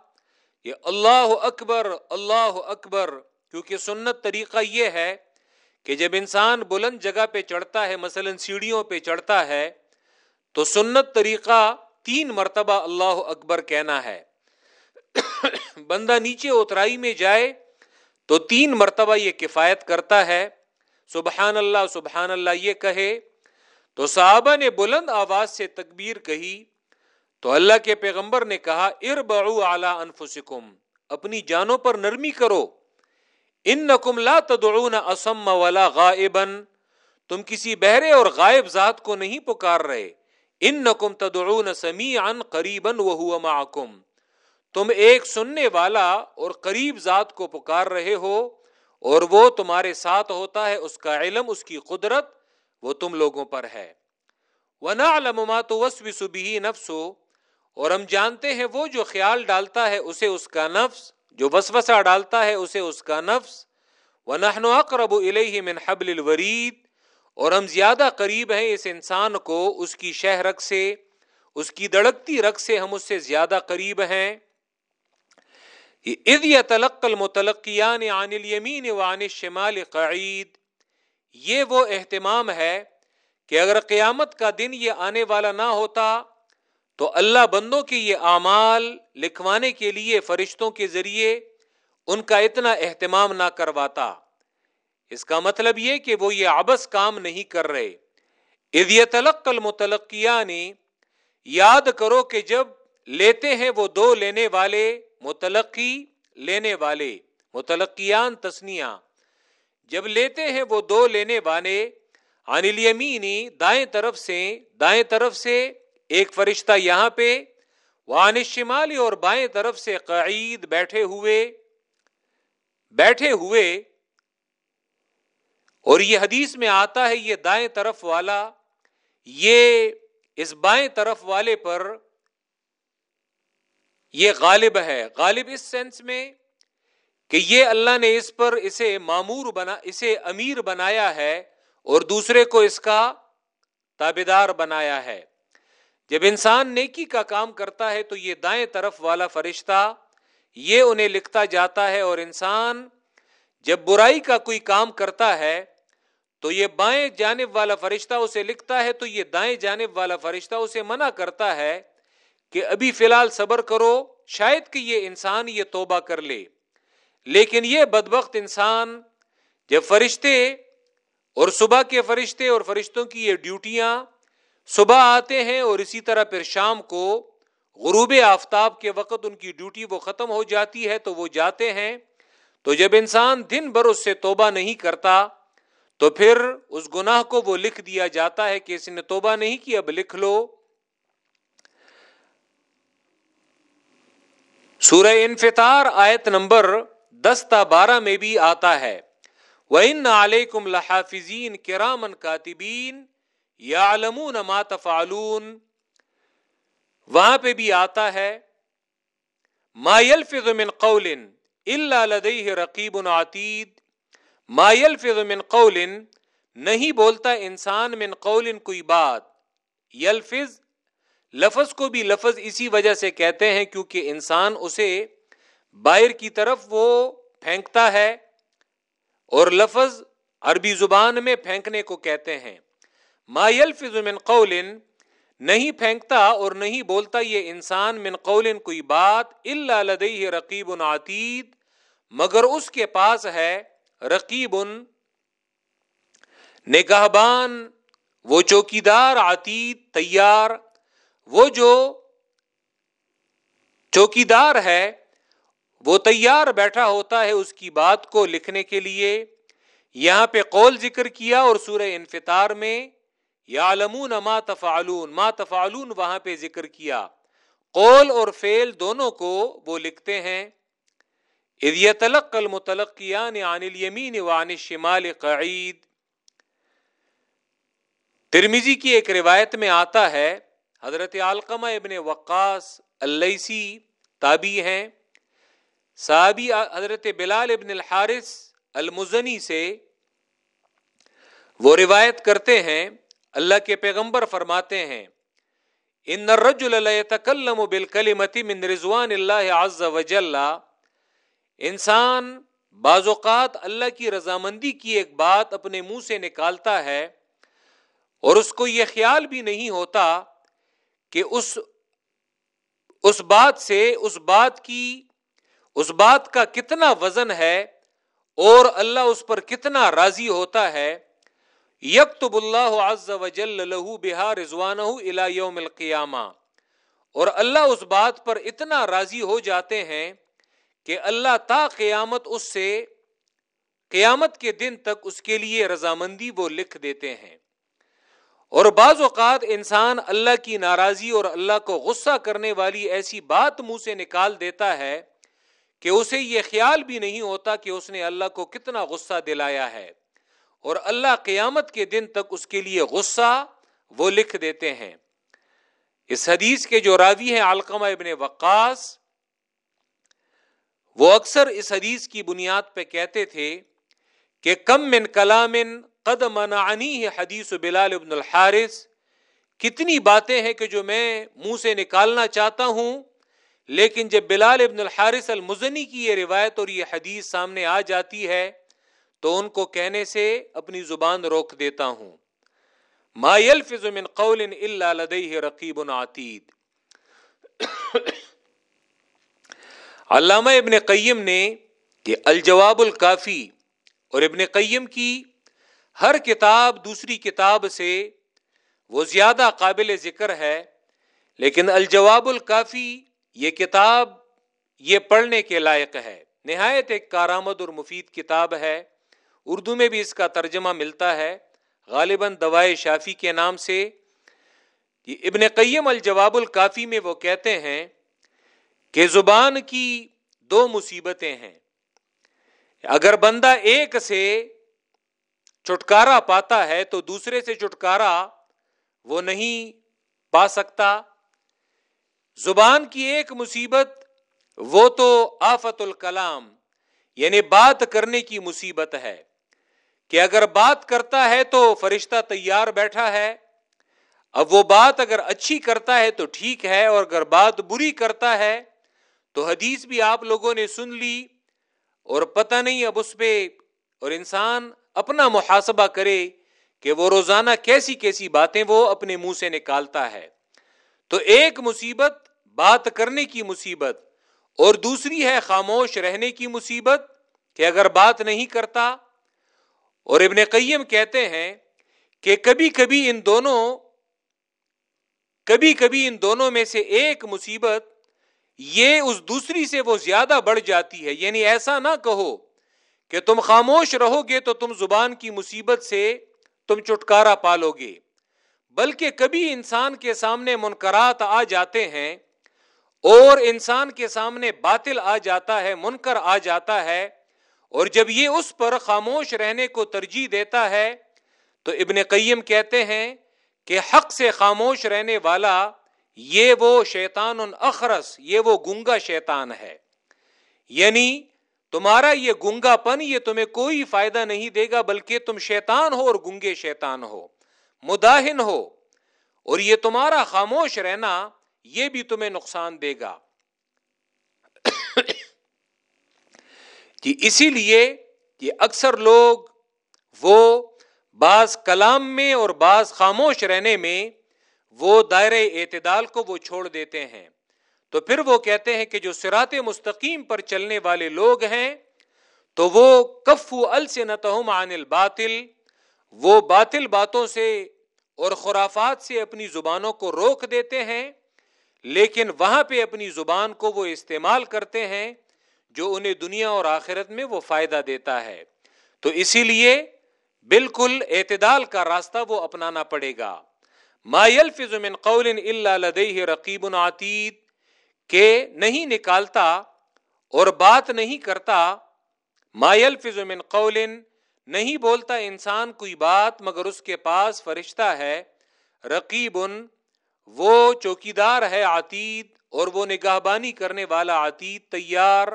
یہ اللہ اکبر اللہ اکبر، کیونکہ سنت طریقہ یہ ہے کہ جب انسان بلند جگہ پہ چڑھتا ہے، مثلا سیڑھیوں پہ چڑھتا ہے، تو سنت طریقہ تین مرتبہ اللہ اکبر کہنا ہے۔ بندہ نیچے اترائی میں جائے تو تین مرتبہ یہ کفایت کرتا ہے۔ سبحان اللہ سبحان اللہ یہ کہے۔ تو صحابہ نے بلند آواز سے تکبیر کہی۔ تو اللہ کے پیغمبر نے کہا، اربعو علی انفسکم، اپنی جانوں پر نرمی کرو۔ ان نکم لا تدعون اسم ولا غائبا، تم کسی بہرے اور غائب ذات کو نہیں پکار رہے۔ ان نکم تدعون سمیعا قریبا وهو معکم۔ تم ایک سننے والا اور قریب ذات کو پکار رہے ہو اور وہ تمہارے ساتھ ہوتا ہے، اس کا علم، اس کی قدرت، وہ تم لوگوں پر ہے۔ وَنَعْلَمُ مَا تُوَسْوِسُ بِهِ نَفْسُ اور ہم جانتے ہیں وہ جو خیال ڈالتا ہے اسے اس کا نفس، جو وسوسہ ڈالتا ہے اسے اس کا نفس۔ ونحن اقرب الیہ من حبل الورید اور ہم زیادہ قریب ہیں اس انسان کو اس کی شہ رگ سے، اس کی دڑکتی رگ سے ہم اس سے زیادہ قریب ہیں۔ اذ يتلقى المتلقيان عن اليمين وعن الشمال قعید یہ وہ اہتمام ہے کہ اگر قیامت کا دن یہ آنے والا نہ ہوتا تو اللہ بندوں کے یہ اعمال لکھوانے کے لیے فرشتوں کے ذریعے ان کا اتنا اہتمام نہ کرواتا۔ اس کا مطلب یہ کہ وہ یہ ابس کام نہیں کر رہے۔ اذ يتلقى یاد کرو کہ جب لیتے ہیں وہ دو لینے والے، متلقی لینے والے، متلقیان تسنیا جب لیتے ہیں وہ دو لینے والے، عن الیمینی دائیں طرف سے، دائیں طرف سے ایک فرشتہ یہاں پہ وعن الشمالی اور بائیں طرف سے قعید بیٹھے ہوئے بیٹھے ہوئے، اور یہ حدیث میں آتا ہے یہ دائیں طرف والا، یہ اس بائیں طرف والے پر یہ غالب ہے۔ غالب اس سینس میں کہ یہ اللہ نے اس پر اسے معمور بنا، اسے امیر بنایا ہے اور دوسرے کو اس کا تابے دار بنایا ہے۔ جب انسان نیکی کا کام کرتا ہے تو یہ دائیں طرف والا فرشتہ یہ انہیں لکھتا جاتا ہے اور انسان جب برائی کا کوئی کام کرتا ہے تو یہ بائیں جانب والا فرشتہ اسے لکھتا ہے تو یہ دائیں جانب والا فرشتہ اسے منع کرتا ہے کہ ابھی فی الحال صبر کرو، شاید کہ یہ انسان یہ توبہ کر لے۔ لیکن یہ بدبخت انسان جب فرشتے اور صبح کے فرشتے اور فرشتوں کی یہ ڈیوٹیاں صبح آتے ہیں اور اسی طرح پھر شام کو غروب آفتاب کے وقت ان کی ڈیوٹی وہ ختم ہو جاتی ہے تو وہ جاتے ہیں۔ تو جب انسان دن بھر اس سے توبہ نہیں کرتا، تو پھر اس گناہ کو وہ لکھ دیا جاتا ہے کہ اس نے توبہ نہیں کی، اب لکھ لو۔ سورہ انفطار آیت نمبر دس تا بارہ میں بھی آتا ہے۔ وَإِنَّ عَلَيْكُمْ لَحَافِظِينَ كِرَامًا كَاتِبِينَ۔ يَعْلَمُونَ مَا تَفْعَلُونَ۔ وہاں پہ بھی آتا ہے، مَا يَلْفِظُ مِنْ قَوْلٍ إِلَّا لَدَيْهِ رَقِيبٌ عَتِيدٌ مَا يَلْفِظُ مِنْ قَوْلٍ نہیں بولتا انسان من قول کوئی بات۔ یلفظ لفظ کو بھی لفظ اسی وجہ سے کہتے ہیں کیونکہ انسان اسے باہر کی طرف وہ پھینکتا ہے اور لفظ عربی زبان میں پھینکنے کو کہتے ہیں۔ ما يلفظ من قول نہیں پھینکتا اور نہیں بولتا یہ انسان من قول کوئی بات الا لدیہ رقیب عتید، مگر اس کے پاس ہے رقیب نگہبان، وہ چوکیدار عتید، تیار، وہ جو چوکیدار ہے، وہ تیار بیٹھا ہوتا ہے اس کی بات کو لکھنے کے لیے۔ یہاں پہ قول ذکر کیا اور سورہ انفطار میں یا لمون ما تفعلون ما تفعلون وہاں پہ ذکر کیا۔ قول اور فیل دونوں کو وہ لکھتے ہیں، اذ يتلقى عن اليمين وعن الشمال قعید۔ ترمیزی کی ایک روایت میں آتا ہے، حضرت علقمہ ابن وقاص اللیسی تابی ہیں۔ صحابی حضرت بلال ابن الحارث المزنی سے وہ روایت کرتے ہیں اللہ کے پیغمبر فرماتے ہیں، ان الرجل لا يتكلم بالكلمه من رضوان الله عز وجل انسان بعض اوقات اللہ کی رضامندی کی ایک بات اپنے منہ سے نکالتا ہے اور اس کو یہ خیال بھی نہیں ہوتا کہ اس اس بات سے، اس بات کی، اس بات کا کتنا وزن ہے اور اللہ اس پر کتنا راضی ہوتا ہے۔ یکتب اللہ عز وجل لہو بہا رضوان یوم القیامہ۔ اور اللہ اس بات پر اتنا راضی ہو جاتے ہیں کہ اللہ تا قیامت اس سے قیامت کے دن تک اس کے لیے رضامندی وہ لکھ دیتے ہیں۔ اور بعض اوقات انسان اللہ کی ناراضی اور اللہ کو غصہ کرنے والی ایسی بات منہ سے نکال دیتا ہے کہ اسے یہ خیال بھی نہیں ہوتا کہ اس نے اللہ کو کتنا غصہ دلایا ہے۔ اور اللہ قیامت کے دن تک اس کے لیے غصہ وہ لکھ دیتے ہیں۔ اس حدیث کے جو راوی ہیں علقمہ ابن وقاص، وہ اکثر اس حدیث کی بنیاد پہ کہتے تھے کہ کم من کلام قد منعنی ہے حدیث بلال ابن الحارث، کتنی باتیں ہیں کہ جو میں منہ سے نکالنا چاہتا ہوں، لیکن جب بلال ابن الحارث المزنی کی یہ روایت اور یہ حدیث سامنے آ جاتی ہے تو ان کو کہنے سے اپنی زبان روک دیتا ہوں۔ ما يلفظ من قول الا لديه رقیب عتید علامہ ابن قیم نے کہ الجواب الکافی اور ابن قیم کی ہر کتاب دوسری کتاب سے وہ زیادہ قابل ذکر ہے، لیکن الجواب الکافی یہ کتاب یہ پڑھنے کے لائق ہے۔ نہایت ایک کارآمد اور مفید کتاب ہے۔ اردو میں بھی اس کا ترجمہ ملتا ہے۔ غالباً دوائے شافی کے نام سے۔ ابن قیم الجواب الکافی میں وہ کہتے ہیں کہ زبان کی دو مصیبتیں ہیں۔ اگر بندہ ایک سے چھٹکارا پاتا ہے تو دوسرے سے چھٹکارا وہ نہیں پا سکتا۔ زبان کی ایک مصیبت وہ تو آفت الکلام یعنی بات کرنے کی مصیبت ہے۔ کہ اگر بات کرتا ہے تو فرشتہ تیار بیٹھا ہے، اب وہ بات اگر اچھی کرتا ہے تو ٹھیک ہے، اور اگر بات بری کرتا ہے تو حدیث بھی آپ لوگوں نے سن لی، اور پتہ نہیں اب اس پہ اور انسان اپنا محاسبہ کرے کہ وہ روزانہ کیسی کیسی باتیں وہ اپنے منہ سے نکالتا ہے۔ تو ایک مصیبت بات کرنے کی مصیبت، اور دوسری ہے خاموش رہنے کی مصیبت کہ اگر بات نہیں کرتا اور ابن قیم کہتے ہیں کہ کبھی کبھی ان دونوں، کبھی کبھی ان دونوں میں سے ایک مصیبت یہ اس دوسری سے وہ زیادہ بڑھ جاتی ہے۔ یعنی ایسا نہ کہو کہ تم خاموش رہو گے تو تم زبان کی مصیبت سے تم چٹکارا پالو گے بلکہ کبھی انسان کے سامنے منکرات آ جاتے ہیں اور انسان کے سامنے باطل آ جاتا ہے، منکر آ جاتا ہے اور جب یہ اس پر خاموش رہنے کو ترجیح دیتا ہے، تو ابن قیم کہتے ہیں کہ حق سے خاموش رہنے والا یہ وہ شیطان اخرس یہ وہ گنگا شیطان ہے۔ یعنی تمہارا یہ گنگا پن یہ تمہیں کوئی فائدہ نہیں دے گا، بلکہ تم شیطان ہو اور گنگے شیطان ہو، مداحن ہو۔ اور یہ تمہارا خاموش رہنا یہ بھی تمہیں نقصان دے گا۔ جی اسی لیے یہ اکثر لوگ وہ بعض کلام میں اور بعض خاموش رہنے میں وہ دائرے اعتدال کو وہ چھوڑ دیتے ہیں۔ تو پھر وہ کہتے ہیں کہ جو سرات مستقیم پر چلنے والے لوگ ہیں، تو وہ کفو السنتہم عن الباطل، وہ باطل باتوں سے اور خرافات سے اپنی زبانوں کو روک دیتے ہیں، لیکن وہاں پہ اپنی زبان کو وہ استعمال کرتے ہیں۔ جو انہیں دنیا اور آخرت میں وہ فائدہ دیتا ہے۔ تو اسی لیے بالکل اعتدال کا راستہ وہ اپنانا پڑے گا۔ ما يلفظ من قول الا لديه رقیب عتید کہ نہیں نکالتا اور بات نہیں کرتا۔ مایل من قول نہیں بولتا انسان کوئی بات مگر اس کے پاس فرشتہ ہے۔ رقیب وہ چوکیدار ہے عتید اور وہ نگاہ بانی کرنے والا عتید تیار۔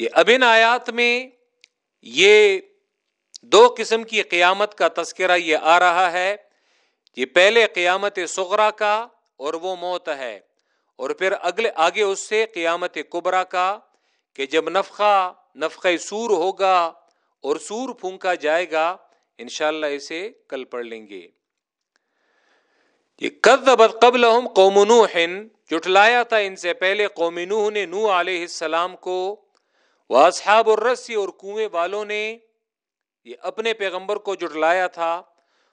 یہ اب ان آیات میں یہ دو قسم کی قیامت کا تذکرہ یہ آ رہا ہے یہ پہلے قیامت سغرا کا اور وہ موت ہے اور پھر اگلے آگے اس سے قیامت کبرا کا کہ جب نفخہ نفخہ سور ہوگا اور سور پھونکا جائے گا، انشاءاللہ اسے کل پڑھ لیں گے۔ یہ قبل قوم نوح جٹلایا تھا ان سے پہلے قوم نوح نے نو علیہ السلام کو وہ اصحاب الرسی اور کنویں والوں نے یہ اپنے پیغمبر کو جٹلایا تھا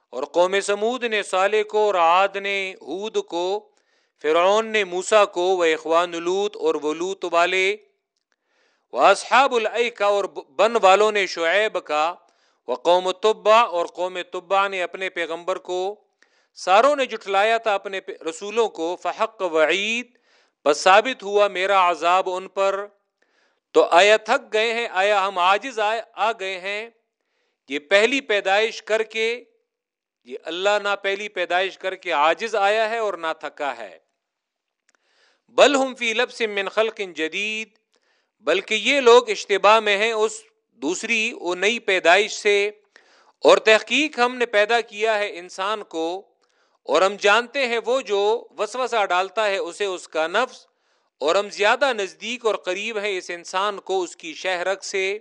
اور قوم سمود نے، صالح کو اور عاد نے، ہود کو، فرعون نے موسا کو وہ اخوان لوت اور ولوت والے وہ اصحاب کا اور بن والوں نے شعیب کا وہ قوم طبا اور قوم طبا نے اپنے پیغمبر کو ساروں نے جٹلایا تھا اپنے رسولوں کو، فحق وعید، بس ثابت ہوا میرا عذاب ان پر تو آیا تھک گئے ہیں، آیا ہم آجز آ گئے ہیں۔ یہ پہلی پیدائش کر کے، یہ اللہ نہ پہلی پیدائش کر کے آجز آیا ہے اور نہ تھکا ہے۔ بل ہم فی لب سے من خلق جدید، بلکہ یہ لوگ اشتباہ میں ہیں اس دوسری، وہ نئی پیدائش سے۔ اور تحقیق ہم نے پیدا کیا ہے انسان کو، اور ہم جانتے ہیں وہ جو وسوسہ ڈالتا ہے، اسے اس کا نفس اور ہم زیادہ نزدیک اور قریب ہیں اس انسان کو اس کی شہرک سے،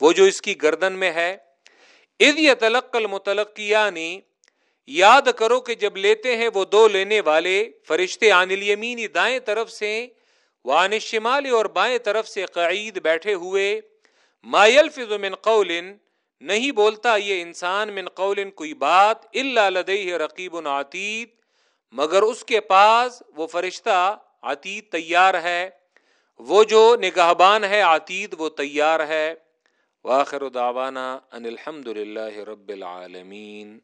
وہ جو اس کی گردن میں ہے۔ اد یا تلق المتلقیانی یاد کرو کہ جب لیتے ہیں وہ دو لینے والے، فرشتے عن الیمینی دائیں طرف سے وان شمالی اور بائیں طرف سے قعید بیٹھے ہوئے۔ ما يلفظ من قول، نہیں بولتا یہ انسان من قول کوئی بات، الا لدیہ رقیب عتید۔ مگر اس کے پاس وہ فرشتہ عتید تیار ہے، وہ جو نگہبان ہے عتید، وہ تیار ہے۔ واخر دعوانا ان الحمد للہ رب العالمین۔